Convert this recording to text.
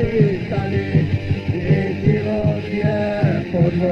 তালে তালে জীবন দিয়ে পড়ল